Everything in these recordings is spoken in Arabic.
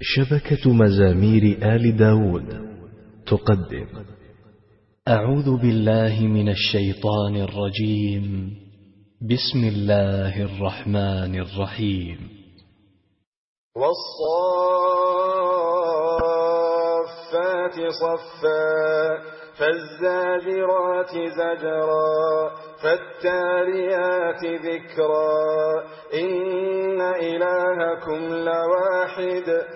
شبكة مزامير آل داود تقدم. أعوذ بالله من الشيطان الرجيم. بسم الله الرحمن الرحيم. والصافات صفا فالزاجرات زجرا فالتاليات ذكرا. إن إلهكم لواحد.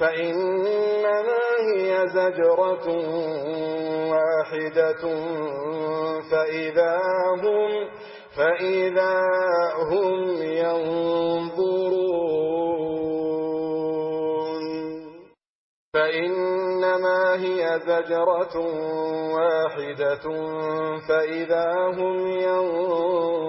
فإنما هي زجرة واحدة فإذا هم, فإذا هم ينظرون. فإنما هي زجرة واحدة فإذا هم ينظرون.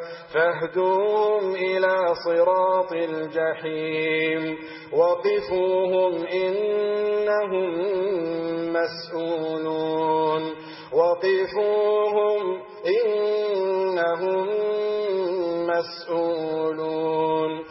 فاهدوهم إلى صراط الجحيم. وقفوهم إنهم مسؤولون. وقفوهم إنهم مسؤولون.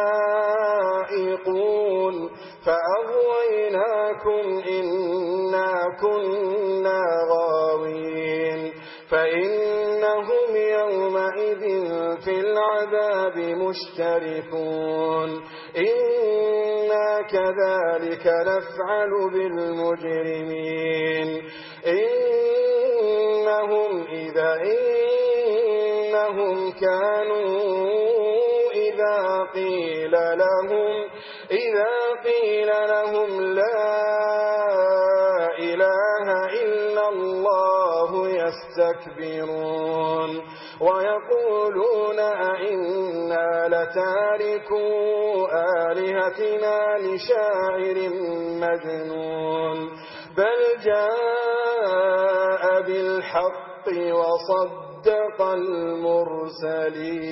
العذاب مشترفون إنا كذلك نفعل بالمجرمين. إنهم إذا إنهم كانوا إذا قيل لهم إذا قيل لهم لا يستكبرون ويقولون أئنا لتاركوا آلهتنا لشاعر مجنون بل جاء بالحق وصدق المرسلين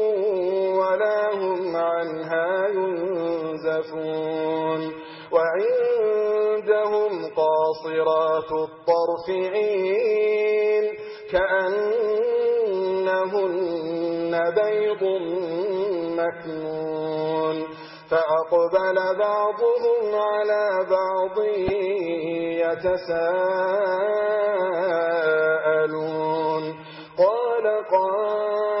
ولا هم عنها ينزفون وعندهم قاصرات الطرف عين كأنهن بيض مكنون فأقبل بعضهم على بعض يتساءلون قال قال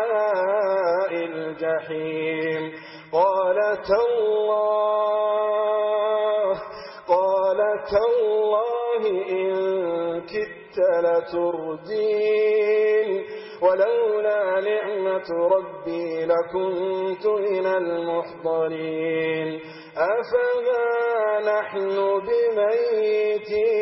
الرحيم. قال تالله قال تالله إن كدت لتردين ولولا نعمة ربي لكنت من المحضرين. أفما نحن بميتين؟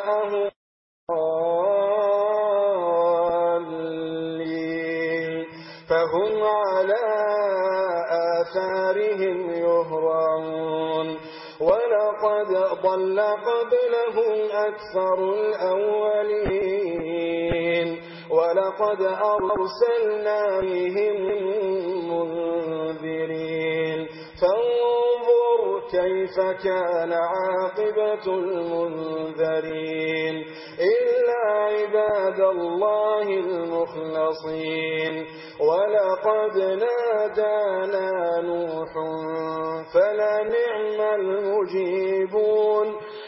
أكثر الأولين ولقد أرسلنا بهم منذرين فانظر كيف كان عاقبة المنذرين إلا عباد الله المخلصين ولقد نادانا نوح فلنعم المجيب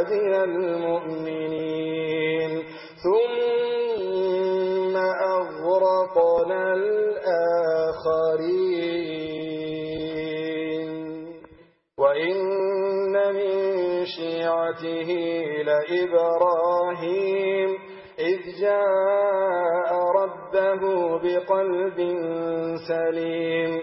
عبادي المؤمنين. ثم أغرقنا الآخرين. وإن من شيعته لإبراهيم. إذ جاء ربه بقلب سليم.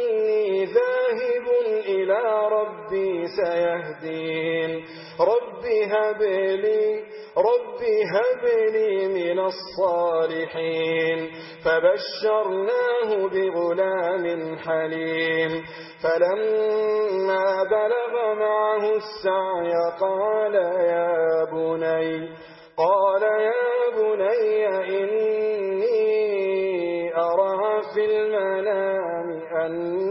إلى ربي سيهدين. رب هب لي رب هب لي من الصالحين. فبشرناه بغلام حليم. فلما بلغ معه السعي قال يا بني قال يا بني إني أرى في المنام أني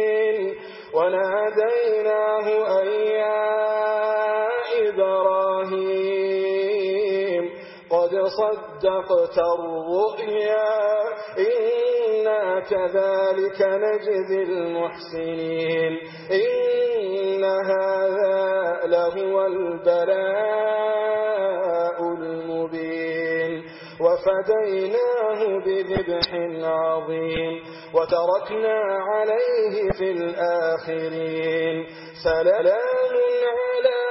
وناديناه أن يا إبراهيم قد صدقت الرؤيا إنا كذلك نجذي المحسنين إن هذا لهو البلاء وفديناه بذبح عظيم وتركنا عليه في الآخرين. سلام على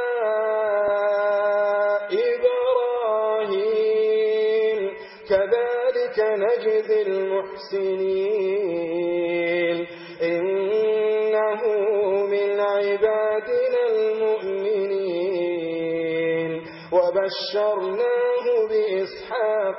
إبراهيم. كذلك نجذي المحسنين. إنه من عبادنا المؤمنين. وبشرناه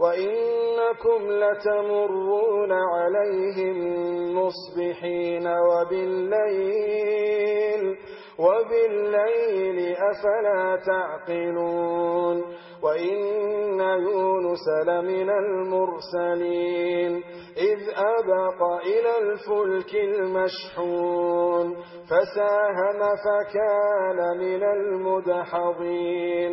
وإنكم لتمرون عليهم مصبحين وبالليل وبالليل أفلا تعقلون وإن يونس لمن المرسلين إذ أبق إلى الفلك المشحون فساهم فكان من المدحضين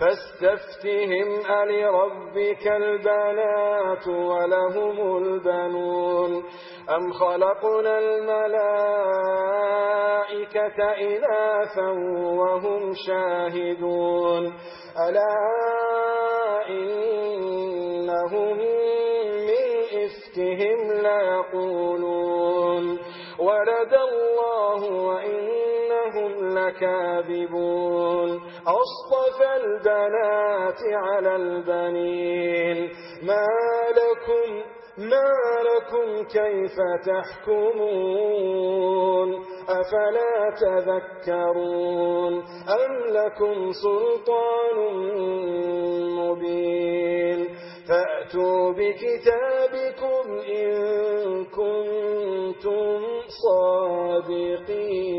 فاستفتهم ألربك البنات ولهم البنون أم خلقنا الملائكة إناثا وهم شاهدون ألا إنهم من إفتهم ليقولون ولد الله وإن لكاذبون أصطفى البنات على البنين ما لكم ما لكم كيف تحكمون أفلا تذكرون أم لكم سلطان مبين فأتوا بكتابكم إن كنتم صادقين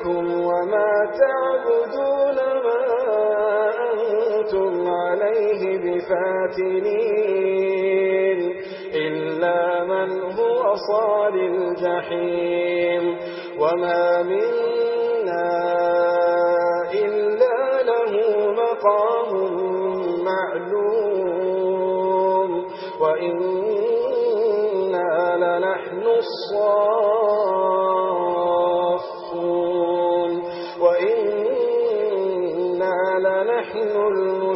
لكم وما تعبدون ما أنتم عليه بفاتنين إلا من هو صال الجحيم وما منا إلا له مقام معلوم وإنا لنحن الصالحين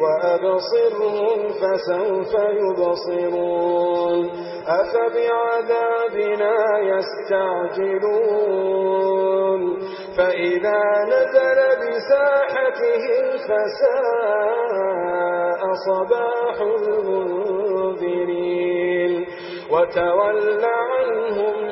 وأبصرهم فسوف يبصرون أفبعذابنا يستعجلون فإذا نزل بساحتهم فساء صباح المنذرين وتول عنهم